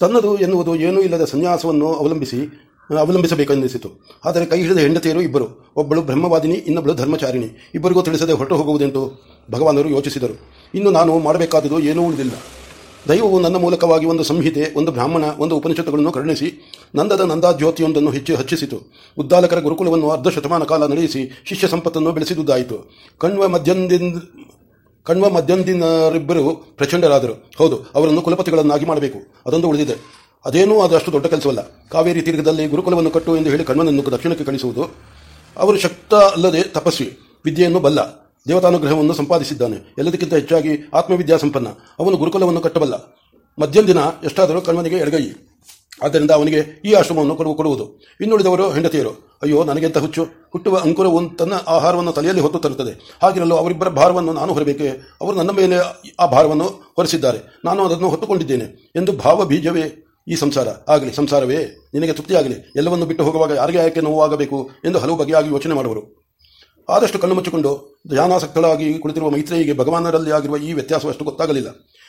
ತನ್ನದು ಎನ್ನುವುದು ಏನೂ ಇಲ್ಲದ ಸನ್ಯಾಸವನ್ನು ಅವಲಂಬಿಸಿ ಅವಲಂಬಿಸಬೇಕೆಂದಿಸಿತು ಆದರೆ ಕೈ ಹಿಡಿದ ಹೆಂಡತಿಯರು ಇಬ್ಬರು. ಒಬ್ಬಳು ಬ್ರಹ್ಮವಾದಿನಿ, ಇನ್ನೊಬ್ಬಳು ಧರ್ಮಚಾರಿಣಿ. ಇಬ್ಬರಿಗೂ ತಿಳಿಸದೆ ಹೊರಟು ಹೋಗುವುದೆಂದು ಭಗವಾನರು ಯೋಚಿಸಿದರು. ಇನ್ನು ನಾನು ಮಾಡಬೇಕಾದುದು ಏನೂ ಉಳಿದಿಲ್ಲ. ದೈವವು ನನ್ನ ಮೂಲಕವಾಗಿ ಒಂದು ಸಂಹಿತೆ, ಒಂದು ಬ್ರಾಹ್ಮಣ, ಒಂದು ಉಪನಿಷತ್ತುಗಳನ್ನು ಕರುಣಿಸಿ, ನಂದದ ನಂದಾಜ್ಯೋತಿಯೊಂದನ್ನು ಹೆಚ್ಚು ಹಚ್ಚಿಸಿತು. ಉದ್ದಾಲಕರ ಗುರುಕುಲವನ್ನು ಅರ್ಧ ಶತಮಾನ ಕಾಲ ನಡೆಸಿ ಶಿಷ್ಯ ಸಂಪತ್ತನ್ನು ಬೆಳೆಸಿದುದಾಯಿತು. ಕಣ್ವ ಮಧ್ಯದಿಂದ ಕಣ್ವ ಮಧ್ಯಂದಿನರಿಬ್ಬರು ಪ್ರಚಂಡರಾದರು. ಹೌದು, ಅವರನ್ನು ಕುಲಪತಿಗಳನ್ನಾಗಿ ಮಾಡಬೇಕು. ಅದೊಂದು ಉಳಿದಿದೆ. ಅದೇನೂ ಅದು ಅಷ್ಟು ದೊಡ್ಡ ಕೆಲಸವಲ್ಲ. ಕಾವೇರಿ ತೀರ್ಘದಲ್ಲಿ ಗುರುಕುಲವನ್ನು ಕಟ್ಟು ಎಂದು ಹೇಳಿ ಕಣ್ವನನ್ನು ದಕ್ಷಿಣಕ್ಕೆ ಕಳಿಸುವುದು ಅವರು ಶಕ್ತ ಅಲ್ಲದೆ ತಪಸ್ವಿ. ವಿದ್ಯೆಯನ್ನು ಬಲ್ಲ. ದೇವತಾನುಗ್ರಹವನ್ನು ಸಂಪಾದಿಸಿದ್ದಾನೆ. ಎಲ್ಲದಕ್ಕಿಂತ ಹೆಚ್ಚಾಗಿ ಆತ್ಮವಿದ್ಯಾ ಸಂಪನ್ನ. ಅವನು ಗುರುಕುಲವನ್ನು ಕಟ್ಟಬಲ್ಲ. ಮಧ್ಯಂದಿನ ಎಷ್ಟಾದರೂ ಕಣ್ವನಿಗೆ ಎಡಗೈ. ಆದ್ದರಿಂದ ಅವನಿಗೆ ಈ ಆಶ್ರಮವನ್ನು ಕೊಡುವ ಕೊಡುವುದು. ಇನ್ನುಳಿದವರು ಹೆಂಡತಿಯರು. ಅಯ್ಯೋ ನನಗೆಂತ ಹುಚ್ಚು? ಹುಟ್ಟುವ ಅಂಕುರವು ತನ್ನ ಆಹಾರವನ್ನು ತಲೆಯಲ್ಲಿ ಹೊತ್ತು ತರುತ್ತದೆ. ಹಾಗಿರಲು ಅವರಿಬ್ಬರ ಭಾರವನ್ನು ನಾನು ಹೊರಬೇಕೆ? ಅವರು ನನ್ನ ಮೇಲೆ ಆ ಭಾರವನ್ನು ಹೊರಿಸಿದ್ದಾರೆ. ನಾನು ಅದನ್ನು ಹೊತ್ತುಕೊಂಡಿದ್ದೇನೆ ಎಂದು ಭಾವ ಬೀಜವೇ ಈ ಸಂಸಾರ. ಆಗಲಿ, ಸಂಸಾರವೇ, ನಿನಗೆ ತೃಪ್ತಿಯಾಗಲಿ ಎಲ್ಲವನ್ನು ಬಿಟ್ಟು ಹೋಗುವಾಗ ಯಾರಿಗೆ ಯಾಕೆ ನೋವಾಗಬೇಕು ಎಂದು ಹಲವು ಬಗೆಯಾಗಿ ಯೋಚನೆ ಮಾಡುವರು. ಆದಷ್ಟು ಕಣ್ಣು ಮುಚ್ಚಿಕೊಂಡು ಧ್ಯಾನಾಸಕ್ತಳಾಗಿ ಕುಳಿತಿರುವ ಮೈತ್ರೇಯಿಗೆ ಭಗವಾನರಲ್ಲಿ ಆಗಿರುವ ಈ ವ್ಯತ್ಯಾಸವಷ್ಟು ಗೊತ್ತಾಗಲಿಲ್ಲ.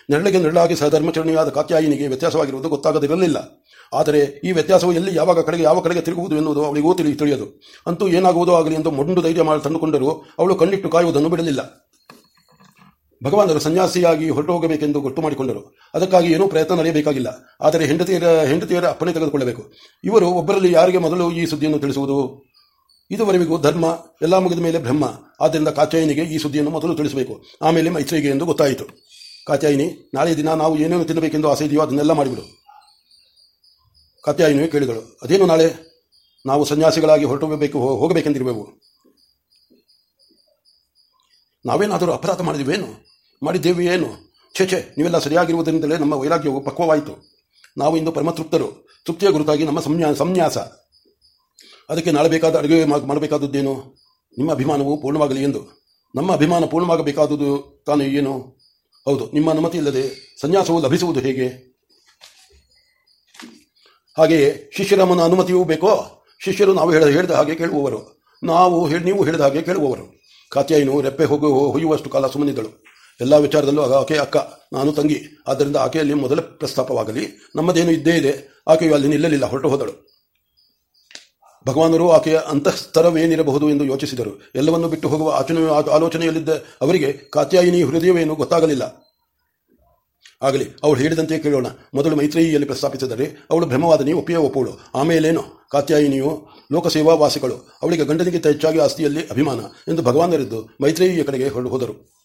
ನೆರಳಿಗೆ ನೆರಳಾಗಿ ಸಹಧರ್ಮಚರಣೆಯಾದ ಕಾತ್ಯಾಯಿನಿಗೆ ವ್ಯತ್ಯಾಸವಾಗಿರುವುದು ಗೊತ್ತಾಗದಿರಲಿಲ್ಲ. ಆದರೆ ಈ ವ್ಯತ್ಯಾಸವು ಎಲ್ಲಿ ಯಾವಾಗ ಕಡೆಗೆ ಯಾವ ಕಡೆಗೆ ತಿರುಗುವುದು ಎನ್ನುವುದು ಅವಳಿಗೂ ತಿಳಿ ತಿಳಿಯದು. ಅಂತೂ ಏನಾಗುವುದೋ ಆಗಲಿ ಎಂದು ಮೊಂಡು ಧೈರ್ಯ ಮಾಡಿ ತಂದುಕೊಂಡರೂ ಅವಳು ಕಣ್ಣಿಟ್ಟು ಕಾಯುವುದನ್ನು ಬಿಡಲಿಲ್ಲ. ಭಗವಾನರು ಸನ್ಯಾಸಿಯಾಗಿ ಹೊರಟು ಹೋಗಬೇಕೆಂದು ಗೊತ್ತು ಮಾಡಿಕೊಂಡರು. ಅದಕ್ಕಾಗಿ ಏನೂ ಪ್ರಯತ್ನ ನಡೆಯಬೇಕಾಗಿಲ್ಲ. ಆದರೆ ಹೆಂಡತಿಯರ ಹೆಂಡತಿಯರ ಅಪ್ಪಣೆ ತೆಗೆದುಕೊಳ್ಳಬೇಕು. ಇವರು ಒಬ್ಬರಲ್ಲಿ ಯಾರಿಗೆ ಮೊದಲು ಈ ಸುದ್ದಿಯನ್ನು ತಿಳಿಸುವುದು? ಇದುವರೆಗೂ ಧರ್ಮ, ಎಲ್ಲ ಮುಗಿದ ಮೇಲೆ ಬ್ರಹ್ಮ. ಆದ್ದರಿಂದ ಕಾಚಾಯಿನಿಗೆ ಈ ಸುದ್ದಿಯನ್ನು ಮೊದಲು ತಿಳಿಸಬೇಕು. ಆಮೇಲೆ ಮೈತ್ರಿಗೆ ಎಂದು ಗೊತ್ತಾಯಿತು. ಕಾತ್ಯಾಯಿನಿ, ನಾಳೆ ದಿನ ನಾವು ಏನೇನು ತಿನ್ನಬೇಕೆಂದು ಆಸೆ ಇದೆಯೋ ಅದನ್ನೆಲ್ಲ ಮಾಡಿಬಿಡು. ಕಾತ್ಯಾಯಿನಿಯು ಕೇಳಿದಳು, ಅದೇನು ನಾಳೆ? ನಾವು ಸನ್ಯಾಸಿಗಳಾಗಿ ಹೊರಟು ಹೋಗಬೇಕು ಹೋಗಬೇಕೆಂದಿರುವೆವು. ನಾವೇನಾದರೂ ಅಪರಾಧ ಮಾಡಿದಿವೇನು? ಮಾಡಿದ್ದೇವೆ ಏನು? ಛೇ ಛೇ, ನೀವೆಲ್ಲ ಸರಿಯಾಗಿರುವುದರಿಂದಲೇ ನಮ್ಮ ವೈರಾಗ್ಯವು ಪಕ್ವವಾಯಿತು. ನಾವು ಇಂದು ಪರಮತೃಪ್ತರು, ತೃಪ್ತಿಯ ಗುರುತಾಗಿ ನಮ್ಮ ಸಂನ್ಯಾ, ಸಂನ್ಯಾಸ. ಅದಕ್ಕೆ ನಾಳೆ ಬೇಕಾದ ಅಡುಗೆ ಮಾಡಬೇಕಾದದ್ದೇನು? ನಿಮ್ಮ ಅಭಿಮಾನವು ಪೂರ್ಣವಾಗಲಿ ಎಂದು. ನಮ್ಮ ಅಭಿಮಾನ ಪೂರ್ಣವಾಗಬೇಕಾದುದು ತಾನೇ ಏನು? ಹೌದು, ನಿಮ್ಮ ಅನುಮತಿ ಇಲ್ಲದೆ ಸನ್ಯಾಸವು ಲಭಿಸುವುದು ಹೇಗೆ? ಹಾಗೆಯೇ ಶಿಷ್ಯರಮ್ಮನ ಅನುಮತಿಯೂ ಬೇಕೋ? ಶಿಷ್ಯರು ನಾವು ಹೇಳ, ಹೇಳಿದ ಹಾಗೆ ಕೇಳುವವರು. ನಾವು ನೀವು ಹೇಳಿದ ಹಾಗೆ ಕೇಳುವವರು. ಕಾತ್ಯಾಯಿನು ರೆಪ್ಪೆ ಹೋಗಿ, ಹೊಯ್ಯುವಷ್ಟು ಕಾಲ ಸುಮ್ಮನಿದ್ದಳು. ಎಲ್ಲ ವಿಚಾರದಲ್ಲೂ ಆಕೆ ಅಕ್ಕ, ನಾನು ತಂಗಿ. ಆದ್ದರಿಂದ ಆಕೆಯಲ್ಲಿ ಮೊದಲ ಪ್ರಸ್ತಾಪವಾಗಲಿ. ನಮ್ಮದೇನು ಇದ್ದೇ ಇದೆ. ಆಕೆಯು ಅಲ್ಲಿ ನಿಲ್ಲಲಿಲ್ಲ, ಹೊರಟು ಹೋದಳು. ಭಗವಾನರು ಆಕೆಯ ಅಂತಃಸ್ತರವೇನಿರಬಹುದು ಎಂದು ಯೋಚಿಸಿದರು. ಎಲ್ಲವನ್ನು ಬಿಟ್ಟು ಹೋಗುವ ಆಚನೆ ಆಲೋಚನೆಯಲ್ಲಿದ್ದ ಅವರಿಗೆ ಕಾತ್ಯಾಯಿನಿ ಹೃದಯವೇನು ಗೊತ್ತಾಗಲಿಲ್ಲ. ಆಗಲಿ, ಅವಳು ಹೇಳಿದಂತೆ ಕೇಳೋಣ. ಮೊದಲು ಮೈತ್ರೇಯಿಯಲ್ಲಿ ಪ್ರಸ್ತಾಪಿಸಿದರೆ ಅವಳು ಭ್ರಮವಾದನಿ ಒಪ್ಪಿಯೇ ಒಪ್ಪುವಳು. ಆಮೇಲೇನು? ಕಾತ್ಯಾಯಿನಿಯು ಲೋಕಸೇವಾ ವಾಸಿಗಳು ಅವಳಿಗೆ ಗಂಡನಿಗಿಂತ ಹೆಚ್ಚಾಗಿ ಆಸ್ತಿಯಲ್ಲಿ ಅಭಿಮಾನ ಎಂದು ಭಗವಾನರಿದ್ದು ಮೈತ್ರೇಯಿಯ ಕಡೆಗೆ ಹೊರಡು ಹೋದರು.